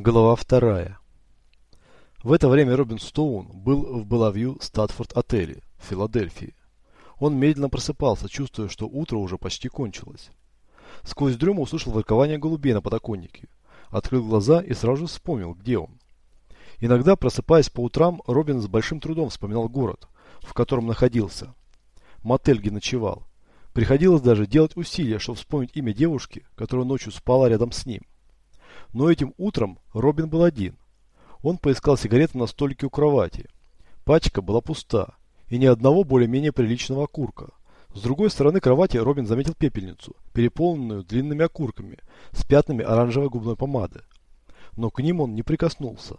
Глава вторая. В это время Робин Стоун был в Белавью Статфорд отеле в Филадельфии. Он медленно просыпался, чувствуя, что утро уже почти кончилось. Сквозь дрему услышал воркование голубей на подоконнике. Открыл глаза и сразу вспомнил, где он. Иногда, просыпаясь по утрам, Робин с большим трудом вспоминал город, в котором находился. Мотель, где ночевал. Приходилось даже делать усилия, чтобы вспомнить имя девушки, которая ночью спала рядом с ним. Но этим утром Робин был один. Он поискал сигареты на столике у кровати. Пачка была пуста, и ни одного более-менее приличного окурка. С другой стороны кровати Робин заметил пепельницу, переполненную длинными окурками, с пятнами оранжевой губной помады. Но к ним он не прикоснулся.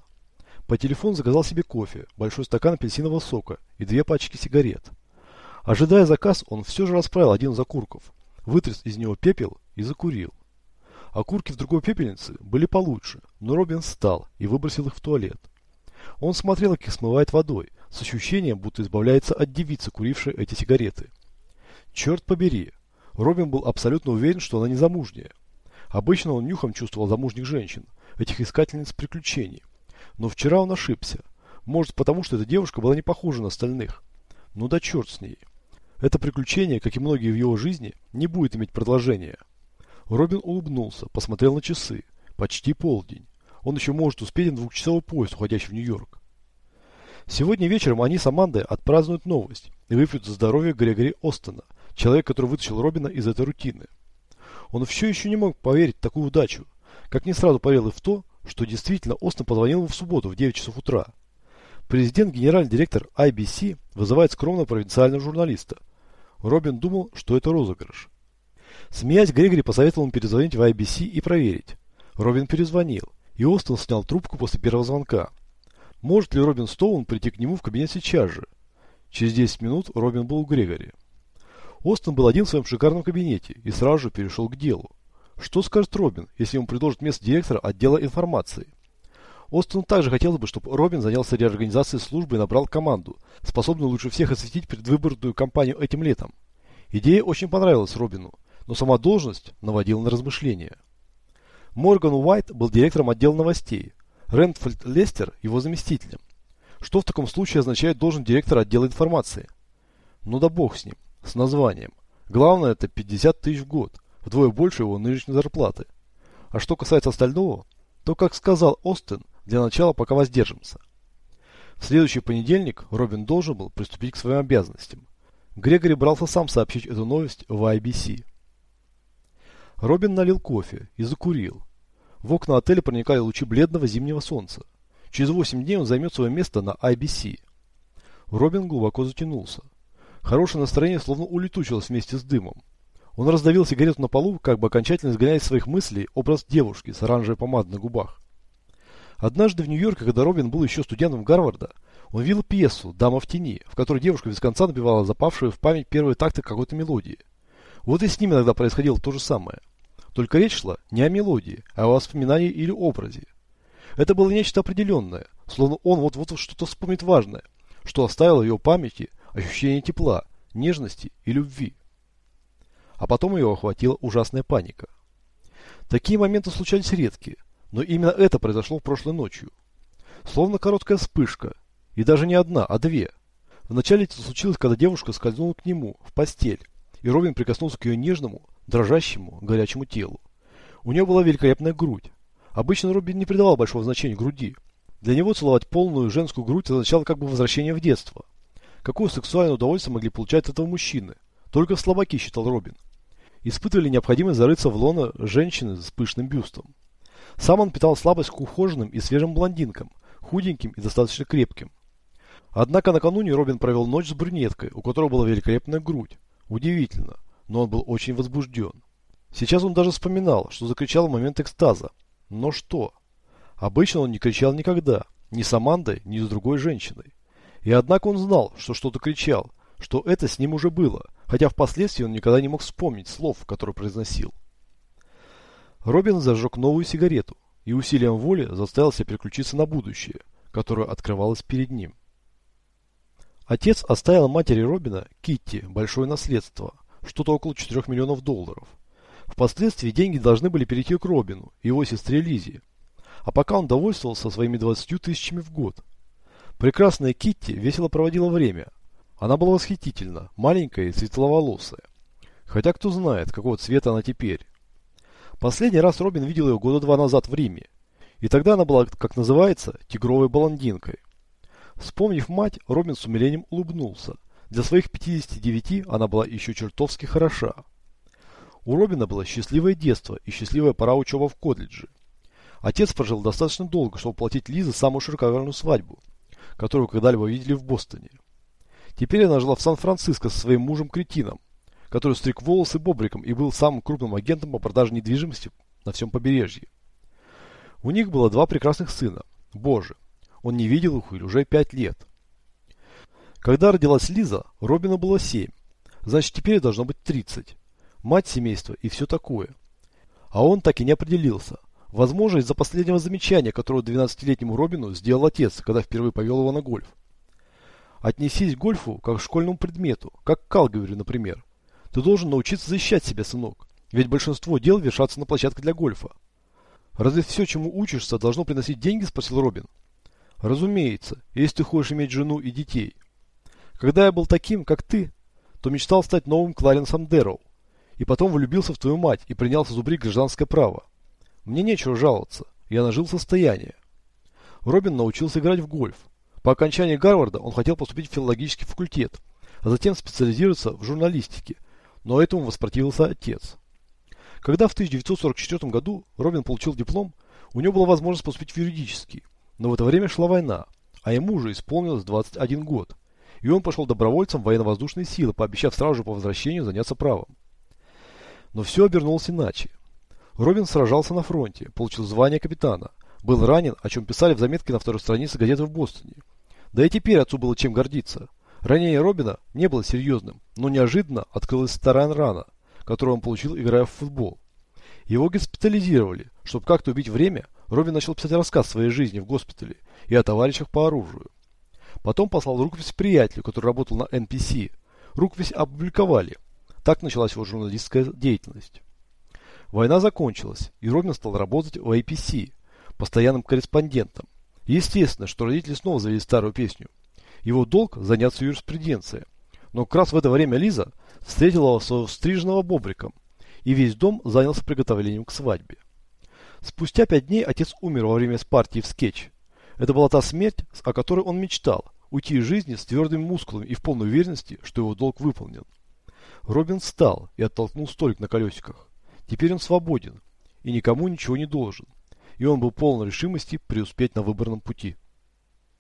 По телефону заказал себе кофе, большой стакан апельсинового сока и две пачки сигарет. Ожидая заказ, он все же расправил один из окурков, вытряс из него пепел и закурил. Окурки в другой пепельнице были получше, но Робин встал и выбросил их в туалет. Он смотрел, как их смывает водой, с ощущением, будто избавляется от девицы, курившей эти сигареты. Черт побери, Робин был абсолютно уверен, что она не замужняя. Обычно он нюхом чувствовал замужних женщин, этих искательниц приключений. Но вчера он ошибся. Может потому, что эта девушка была не похожа на остальных. Ну да черт с ней. Это приключение, как и многие в его жизни, не будет иметь продолжения. Робин улыбнулся, посмотрел на часы. Почти полдень. Он еще может успеть на двухчасовой поезд, уходящий в Нью-Йорк. Сегодня вечером они с Амандой отпразднуют новость и выпьют за здоровье Грегори Остона, человека, который вытащил Робина из этой рутины. Он все еще не мог поверить в такую удачу, как не сразу поверил и в то, что действительно Остон позвонил ему в субботу в 9 часов утра. Президент, генеральный директор IBC вызывает скромного провинциального журналиста. Робин думал, что это розыгрыш. Смеясь, Грегори посоветовал ему перезвонить в IBC и проверить. Робин перезвонил, и Остон снял трубку после первого звонка. Может ли Робин Стоун прийти к нему в кабинет сейчас же? Через 10 минут Робин был у Грегори. Остон был один в своем шикарном кабинете и сразу же перешел к делу. Что скажет Робин, если ему предложат место директора отдела информации? Остон также хотел бы, чтобы Робин занялся реорганизацией службы и набрал команду, способную лучше всех осветить предвыборную кампанию этим летом. Идея очень понравилась Робину, но сама должность наводила на размышления. Морган Уайт был директором отдела новостей, Рентфольд Лестер его заместителем. Что в таком случае означает должен директор отдела информации? Ну да бог с ним, с названием. Главное это 50 тысяч в год, вдвое больше его нынешней зарплаты. А что касается остального, то, как сказал Остин, для начала пока воздержимся. В следующий понедельник Робин должен был приступить к своим обязанностям. Грегори брался сам сообщить эту новость в IBC. Робин налил кофе и закурил. В окна отеля проникали лучи бледного зимнего солнца. Через 8 дней он займет свое место на IBC. Робин глубоко затянулся. Хорошее настроение словно улетучилось вместе с дымом. Он раздавил сигарету на полу, как бы окончательно изгоняя из своих мыслей образ девушки с оранжевой помадой на губах. Однажды в Нью-Йорке, когда Робин был еще студентом Гарварда, он видел пьесу «Дама в тени», в которой девушка без конца набивала запавшие в память первые такты какой-то мелодии. Вот и с ним иногда происходило то же самое. Только речь шла не о мелодии, а о воспоминании или образе. Это было нечто определенное, словно он вот-вот что-то вспомнит важное, что оставило в его памяти ощущение тепла, нежности и любви. А потом ее охватила ужасная паника. Такие моменты случались редкие, но именно это произошло прошлой ночью. Словно короткая вспышка, и даже не одна, а две. Вначале это случилось, когда девушка скользнула к нему в постель, и Робин прикоснулся к ее нежному, дрожащему, горячему телу. У нее была великолепная грудь. Обычно Робин не придавал большого значения груди. Для него целовать полную женскую грудь означало как бы возвращение в детство. Какое сексуальное удовольствие могли получать от этого мужчины? Только слабаки, считал Робин. Испытывали необходимость зарыться в лоно женщины с пышным бюстом. Сам он питал слабость к ухоженным и свежим блондинкам, худеньким и достаточно крепким. Однако накануне Робин провел ночь с брюнеткой, у которой была великолепная грудь. Удивительно но он был очень возбужден. Сейчас он даже вспоминал, что закричал в момент экстаза. Но что? Обычно он не кричал никогда, ни с Амандой, ни с другой женщиной. И однако он знал, что что-то кричал, что это с ним уже было, хотя впоследствии он никогда не мог вспомнить слов, которые произносил. Робин зажег новую сигарету и усилием воли заставил себя переключиться на будущее, которое открывалось перед ним. Отец оставил матери Робина, Китти, большое наследство – что-то около 4 миллионов долларов. Впоследствии деньги должны были перейти к Робину его сестре Лизе. А пока он довольствовался своими 20 тысячами в год. Прекрасная Китти весело проводила время. Она была восхитительна, маленькая и светловолосая. Хотя кто знает, какого цвета она теперь. Последний раз Робин видел ее года два назад в Риме. И тогда она была, как называется, тигровой баландинкой. Вспомнив мать, Робин с умилением улыбнулся. Для своих 59 она была еще чертовски хороша. У Робина было счастливое детство и счастливая пора учебы в колледже. Отец прожил достаточно долго, чтобы платить Лизе самую широковерную свадьбу, которую когда-либо видели в Бостоне. Теперь она жила в Сан-Франциско со своим мужем-кретином, который стриг волосы бобриком и был самым крупным агентом по продаже недвижимости на всем побережье. У них было два прекрасных сына. Боже, он не видел их уже пять лет. Когда родилась Лиза, Робину было семь. Значит, теперь должно быть тридцать. Мать семейства и все такое. А он так и не определился. Возможно, из-за последнего замечания, которое 12-летнему Робину сделал отец, когда впервые повел его на гольф. Отнесись к гольфу как к школьному предмету, как к Калгаверю, например. Ты должен научиться защищать себя, сынок. Ведь большинство дел вершатся на площадке для гольфа. Разве все, чему учишься, должно приносить деньги, спросил Робин. Разумеется, если ты хочешь иметь жену и детей. Когда я был таким, как ты, то мечтал стать новым Кларенсом Дэрроу. И потом влюбился в твою мать и принялся зубрить гражданское право. Мне нечего жаловаться, я нажил состояние. Робин научился играть в гольф. По окончании Гарварда он хотел поступить в филологический факультет, а затем специализироваться в журналистике, но этому воспротивился отец. Когда в 1944 году Робин получил диплом, у него была возможность поступить в юридический, но в это время шла война, а ему уже исполнилось 21 год, и он пошел добровольцем в военно-воздушные силы, пообещав сразу же по возвращению заняться правом. Но все обернулось иначе. Робин сражался на фронте, получил звание капитана, был ранен, о чем писали в заметке на второй странице газеты в Бостоне. Да и теперь отцу было чем гордиться. Ранение Робина не было серьезным, но неожиданно открылась старая рана, которую он получил, играя в футбол. Его госпитализировали. Чтобы как-то убить время, Робин начал писать рассказ своей жизни в госпитале и о товарищах по оружию. Потом послал рукопись приятелю, который работал на NPC. Рукопись опубликовали. Так началась его журналистская деятельность. Война закончилась, и Робин стал работать в APC, постоянным корреспондентом. Естественно, что родители снова завели старую песню. Его долг – заняться юриспруденцией. Но как раз в это время Лиза встретила своего стриженного бобриком, и весь дом занялся приготовлением к свадьбе. Спустя пять дней отец умер во время партии в скетч. Это была та смерть, о которой он мечтал – уйти из жизни с твердыми мускулами и в полной уверенности, что его долг выполнен. Робин встал и оттолкнул столик на колесиках. Теперь он свободен и никому ничего не должен. И он был полон решимости преуспеть на выбранном пути.